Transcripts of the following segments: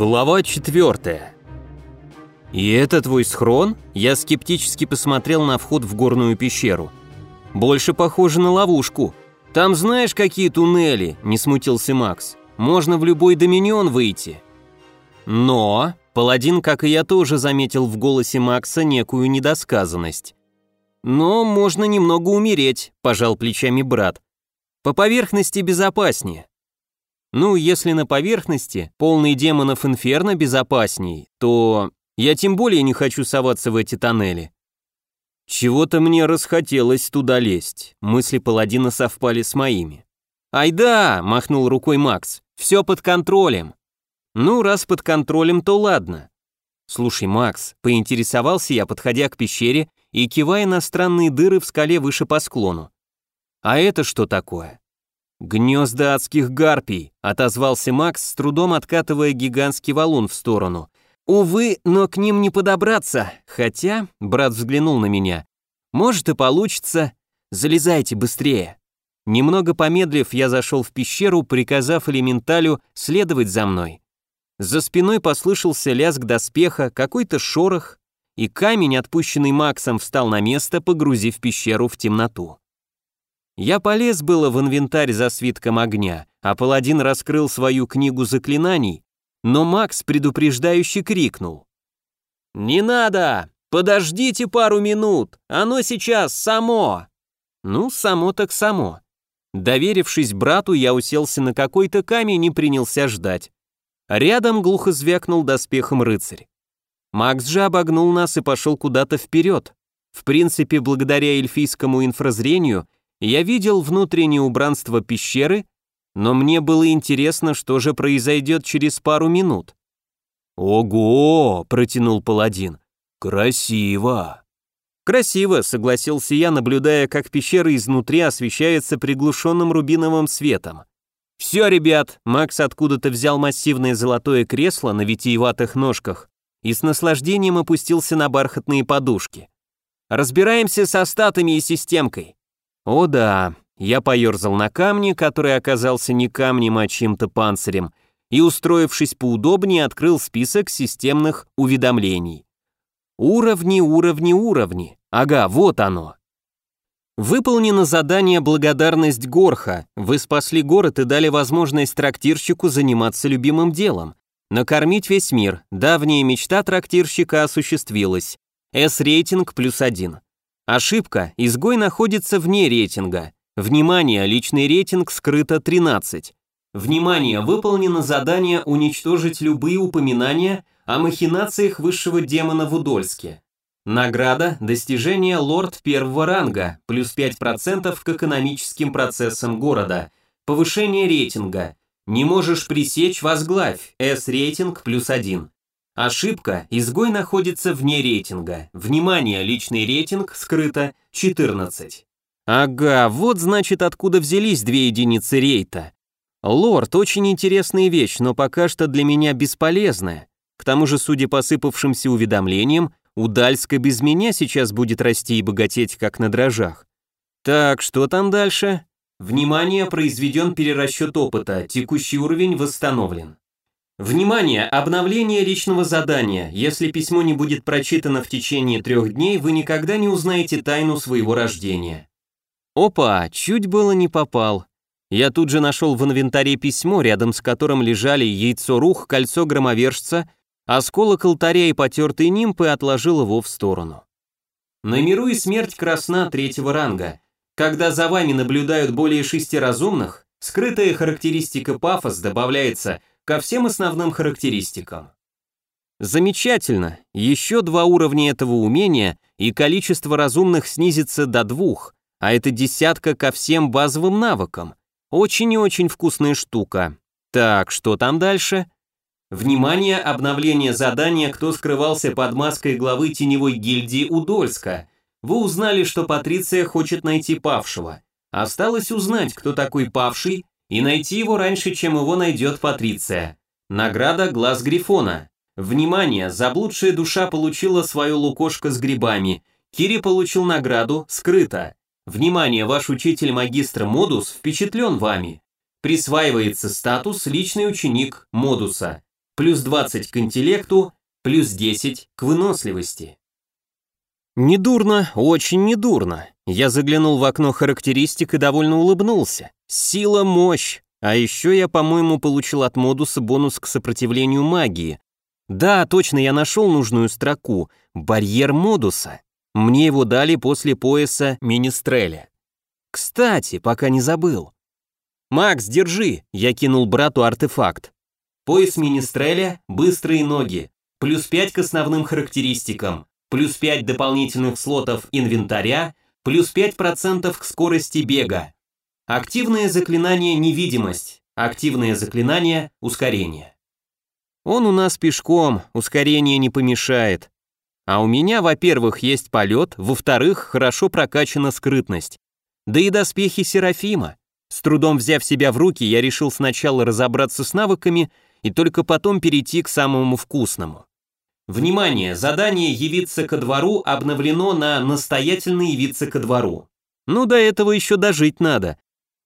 Глава четвертая. «И это твой схрон?» Я скептически посмотрел на вход в горную пещеру. «Больше похоже на ловушку. Там знаешь, какие туннели?» – не смутился Макс. «Можно в любой доминион выйти». Но паладин, как и я, тоже заметил в голосе Макса некую недосказанность. «Но можно немного умереть», – пожал плечами брат. «По поверхности безопаснее. Ну, если на поверхности, полный демонов инферно безопасней, то я тем более не хочу соваться в эти тоннели. Чего-то мне расхотелось туда лезть. Мысли паладина совпали с моими. «Ай да!» – махнул рукой Макс. «Все под контролем». «Ну, раз под контролем, то ладно». «Слушай, Макс», – поинтересовался я, подходя к пещере и кивая на странные дыры в скале выше по склону. «А это что такое?» «Гнезда адских гарпий», — отозвался Макс, с трудом откатывая гигантский валун в сторону. «Увы, но к ним не подобраться, хотя...» — брат взглянул на меня. «Может и получится. Залезайте быстрее». Немного помедлив, я зашел в пещеру, приказав элементалю следовать за мной. За спиной послышался лязг доспеха, какой-то шорох, и камень, отпущенный Максом, встал на место, погрузив пещеру в темноту. Я полез было в инвентарь за свитком огня, а паладин раскрыл свою книгу заклинаний, но Макс предупреждающе крикнул. «Не надо! Подождите пару минут! Оно сейчас само!» Ну, само так само. Доверившись брату, я уселся на какой-то камень и принялся ждать. Рядом глухо звякнул доспехом рыцарь. Макс же обогнул нас и пошел куда-то вперед. В принципе, благодаря эльфийскому инфразрению я видел внутреннее убранство пещеры, но мне было интересно, что же произойдет через пару минут. «Ого!» — протянул паладин. «Красиво!» «Красиво», — согласился я, наблюдая, как пещера изнутри освещается приглушенным рубиновым светом. «Все, ребят!» — Макс откуда-то взял массивное золотое кресло на витиеватых ножках и с наслаждением опустился на бархатные подушки. «Разбираемся со статами и системкой. О да, я поерзал на камне, который оказался не камнем, а чьим-то панцирем, и, устроившись поудобнее, открыл список системных уведомлений. Уровни, уровни, уровни. Ага, вот оно. Выполнено задание «Благодарность Горха». Вы спасли город и дали возможность трактирщику заниматься любимым делом. Накормить весь мир. Давняя мечта трактирщика осуществилась. С-рейтинг плюс один. Ошибка, изгой находится вне рейтинга. Внимание, личный рейтинг скрыто 13. Внимание, выполнено задание уничтожить любые упоминания о махинациях высшего демона в Удольске. Награда – достижение лорд первого ранга, плюс 5% к экономическим процессам города. Повышение рейтинга. Не можешь пресечь, возглавь, S-рейтинг плюс 1. Ошибка, изгой находится вне рейтинга. Внимание, личный рейтинг скрыто 14. Ага, вот значит откуда взялись две единицы рейта. Лорд, очень интересная вещь, но пока что для меня бесполезная. К тому же, судя по сыпавшимся уведомлениям, Удальска без меня сейчас будет расти и богатеть, как на дрожжах. Так, что там дальше? Внимание, произведен перерасчет опыта, текущий уровень восстановлен. Внимание! Обновление личного задания. Если письмо не будет прочитано в течение трех дней, вы никогда не узнаете тайну своего рождения. Опа, чуть было не попал. Я тут же нашел в инвентаре письмо, рядом с которым лежали яйцо рух, кольцо громовержца, осколок алтаря и потертый нимб и отложил его в сторону. На миру и смерть красна третьего ранга. Когда за вами наблюдают более шести разумных, скрытая характеристика пафос добавляется ко всем основным характеристикам. Замечательно, еще два уровня этого умения, и количество разумных снизится до двух, а это десятка ко всем базовым навыкам. Очень и очень вкусная штука. Так, что там дальше? Внимание, обновление задания «Кто скрывался под маской главы теневой гильдии Удольска». Вы узнали, что Патриция хочет найти павшего. Осталось узнать, кто такой павший, и найти его раньше, чем его найдет Патриция. Награда «Глаз Грифона». Внимание, заблудшая душа получила свою лукошко с грибами. Кири получил награду «Скрыто». Внимание, ваш учитель-магистр Модус впечатлен вами. Присваивается статус «Личный ученик Модуса». плюс 20 к интеллекту, плюс 10 к выносливости. Недурно, очень недурно. Я заглянул в окно характеристик и довольно улыбнулся. Сила, мощь. А еще я, по-моему, получил от модуса бонус к сопротивлению магии. Да, точно, я нашел нужную строку. Барьер модуса. Мне его дали после пояса Министреля. Кстати, пока не забыл. «Макс, держи!» — я кинул брату артефакт. Пояс Министреля, быстрые ноги, плюс 5 к основным характеристикам, плюс 5 дополнительных слотов инвентаря, плюс 5% к скорости бега. Активное заклинание «Невидимость», активное заклинание «Ускорение». Он у нас пешком, ускорение не помешает. А у меня, во-первых, есть полет, во-вторых, хорошо прокачана скрытность. Да и доспехи Серафима. С трудом взяв себя в руки, я решил сначала разобраться с навыками и только потом перейти к самому вкусному. Внимание, задание «Явиться ко двору» обновлено на «Настоятельно явиться ко двору». Ну, до этого еще дожить надо.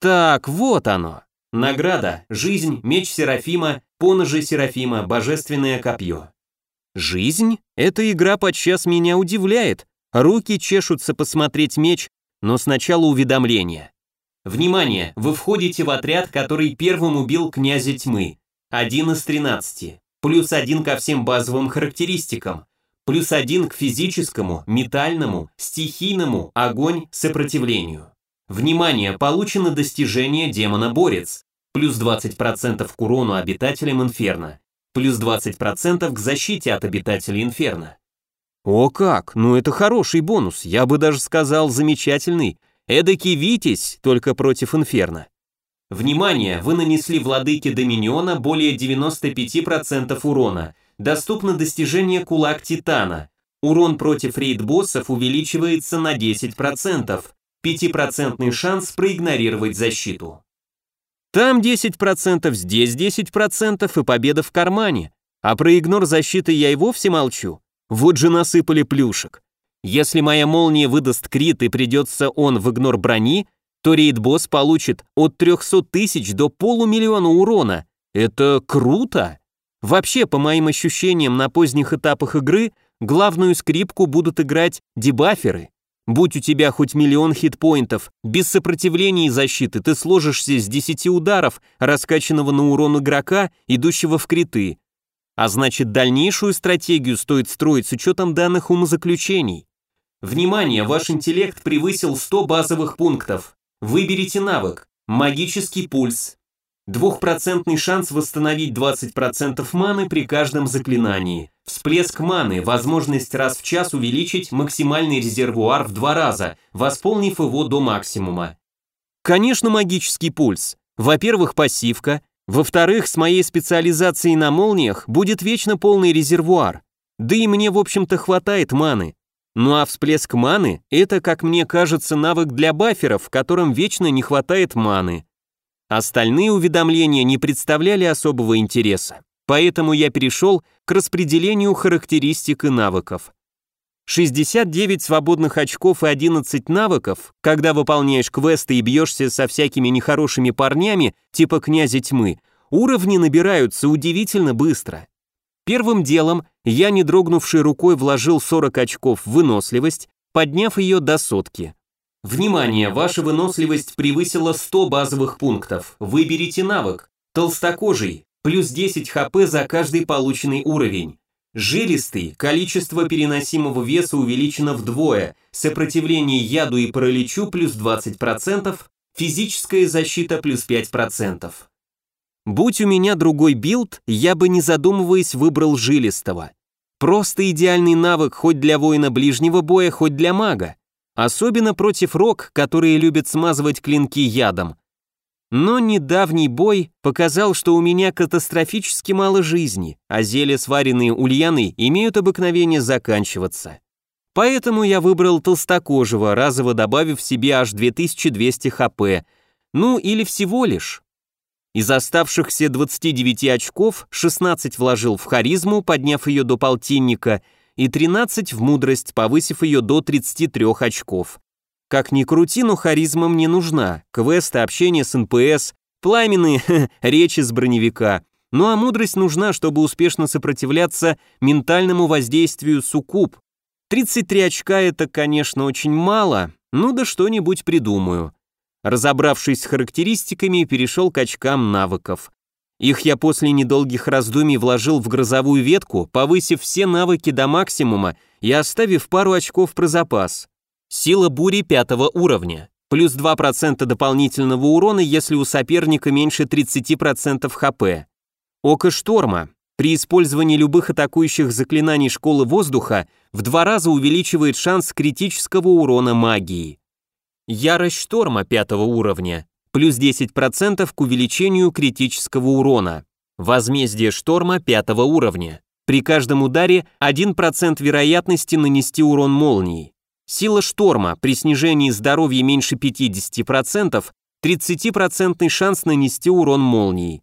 Так, вот оно. Награда, жизнь, меч Серафима, поножи Серафима, божественное копье. Жизнь? Эта игра подчас меня удивляет. Руки чешутся посмотреть меч, но сначала уведомление. Внимание, вы входите в отряд, который первым убил князя тьмы. Один из тринадцати плюс один ко всем базовым характеристикам, плюс один к физическому, метальному, стихийному, огонь, сопротивлению. Внимание, получено достижение демона-борец, плюс 20% к урону обитателям инферно, плюс 20% к защите от обитателей инферно. О как, ну это хороший бонус, я бы даже сказал замечательный, эдакий Витязь, только против инферно. Внимание, вы нанесли владыке Доминиона более 95% урона. Доступно достижение Кулак Титана. Урон против рейд-боссов увеличивается на 10%. 5% шанс проигнорировать защиту. Там 10%, здесь 10% и победа в кармане. А про игнор защиты я и вовсе молчу. Вот же насыпали плюшек. Если моя молния выдаст крит и придется он в игнор брони, то рейд-босс получит от 300 тысяч до полумиллиона урона. Это круто! Вообще, по моим ощущениям, на поздних этапах игры главную скрипку будут играть дебаферы. Будь у тебя хоть миллион хитпоинтов, без сопротивления и защиты ты сложишься с 10 ударов, раскачанного на урон игрока, идущего в криты. А значит, дальнейшую стратегию стоит строить с учетом данных умозаключений. Внимание, ваш интеллект превысил 100 базовых пунктов. Выберите навык «Магический пульс». Двухпроцентный шанс восстановить 20% маны при каждом заклинании. Всплеск маны, возможность раз в час увеличить максимальный резервуар в два раза, восполнив его до максимума. Конечно, магический пульс. Во-первых, пассивка. Во-вторых, с моей специализацией на молниях будет вечно полный резервуар. Да и мне, в общем-то, хватает маны. Ну а всплеск маны – это, как мне кажется, навык для баферов, в котором вечно не хватает маны. Остальные уведомления не представляли особого интереса, поэтому я перешел к распределению характеристик и навыков. 69 свободных очков и 11 навыков, когда выполняешь квесты и бьешься со всякими нехорошими парнями, типа князя тьмы, уровни набираются удивительно быстро. Первым делом я, не дрогнувшей рукой, вложил 40 очков в выносливость, подняв ее до сотки. Внимание, ваша выносливость превысила 100 базовых пунктов. Выберите навык. Толстокожий, плюс 10 хп за каждый полученный уровень. Жилистый, количество переносимого веса увеличено вдвое, сопротивление яду и параличу плюс 20%, физическая защита плюс 5%. Будь у меня другой билд, я бы не задумываясь выбрал жилистого. Просто идеальный навык хоть для воина ближнего боя, хоть для мага. Особенно против рог, которые любят смазывать клинки ядом. Но недавний бой показал, что у меня катастрофически мало жизни, а зелья, сваренные Ульяной, имеют обыкновение заканчиваться. Поэтому я выбрал толстокожего, разово добавив себе аж 2200 хп. Ну или всего лишь. Из оставшихся 29 очков 16 вложил в харизму, подняв ее до полтинника, и 13 в мудрость, повысив ее до 33 очков. Как ни крути, но харизма мне нужна. Квесты, общение с НПС, пламенные речи с броневика. Ну а мудрость нужна, чтобы успешно сопротивляться ментальному воздействию суккуб. 33 очка это, конечно, очень мало, ну да что-нибудь придумаю. Разобравшись с характеристиками, перешел к очкам навыков. Их я после недолгих раздумий вложил в грозовую ветку, повысив все навыки до максимума и оставив пару очков про запас. Сила бури пятого уровня. Плюс 2% дополнительного урона, если у соперника меньше 30% хп. Око шторма. При использовании любых атакующих заклинаний школы воздуха в два раза увеличивает шанс критического урона магии. Ярость шторма пятого уровня плюс 10% к увеличению критического урона. Возмездие шторма пятого уровня. При каждом ударе 1% вероятности нанести урон молнией. Сила шторма при снижении здоровья меньше 50%, 30% шанс нанести урон молнией.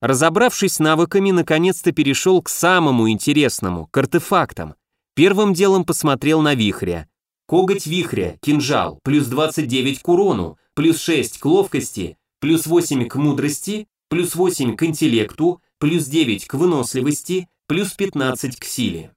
Разобравшись навыками, наконец-то перешел к самому интересному, к артефактам. Первым делом посмотрел на вихря. Коготь вихря, кинжал, плюс 29 к урону, плюс 6 к ловкости, плюс 8 к мудрости, плюс 8 к интеллекту, плюс 9 к выносливости, плюс 15 к силе.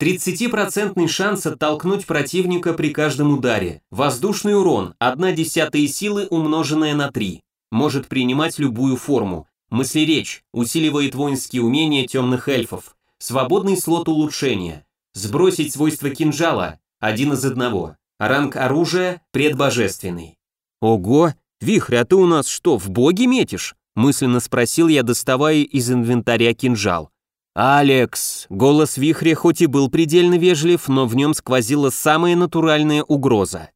30% шанс оттолкнуть противника при каждом ударе. Воздушный урон, 1 десятая силы, умноженная на 3. Может принимать любую форму. Мыслеречь, усиливает воинские умения темных эльфов. Свободный слот улучшения. Сбросить свойства кинжала, один из одного. Ранг оружия предбожественный. «Ого, Вихрь, а ты у нас что, в боги метишь?» мысленно спросил я, доставая из инвентаря кинжал. «Алекс!» Голос Вихря хоть и был предельно вежлив, но в нем сквозила самая натуральная угроза.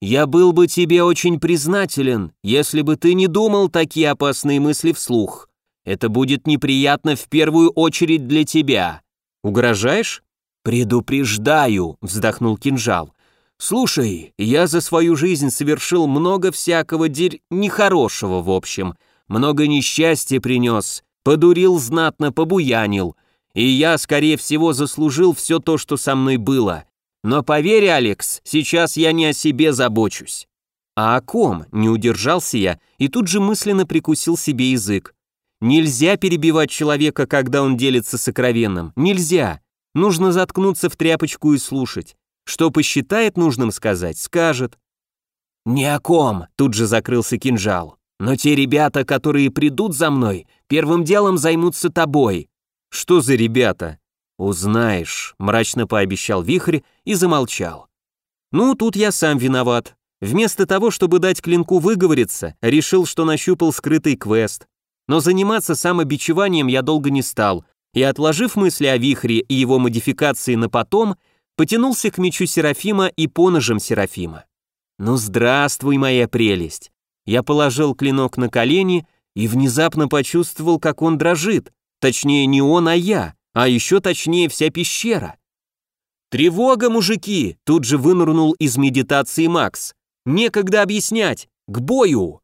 «Я был бы тебе очень признателен, если бы ты не думал такие опасные мысли вслух. Это будет неприятно в первую очередь для тебя. Угрожаешь?» «Предупреждаю», — вздохнул кинжал. «Слушай, я за свою жизнь совершил много всякого дерь... нехорошего, в общем. Много несчастья принес, подурил знатно, побуянил. И я, скорее всего, заслужил все то, что со мной было. Но поверь, Алекс, сейчас я не о себе забочусь». «А о ком?» – не удержался я и тут же мысленно прикусил себе язык. «Нельзя перебивать человека, когда он делится сокровенным. Нельзя. Нужно заткнуться в тряпочку и слушать. Что посчитает нужным сказать, скажет. «Ни о ком», — тут же закрылся кинжал. «Но те ребята, которые придут за мной, первым делом займутся тобой». «Что за ребята?» «Узнаешь», — мрачно пообещал Вихрь и замолчал. «Ну, тут я сам виноват. Вместо того, чтобы дать клинку выговориться, решил, что нащупал скрытый квест. Но заниматься самобичеванием я долго не стал, и, отложив мысли о Вихре и его модификации на потом, потянулся к мечу Серафима и поножем Серафима. «Ну здравствуй, моя прелесть!» Я положил клинок на колени и внезапно почувствовал, как он дрожит. Точнее, не он, а я, а еще точнее вся пещера. «Тревога, мужики!» Тут же вынырнул из медитации Макс. «Некогда объяснять! К бою!»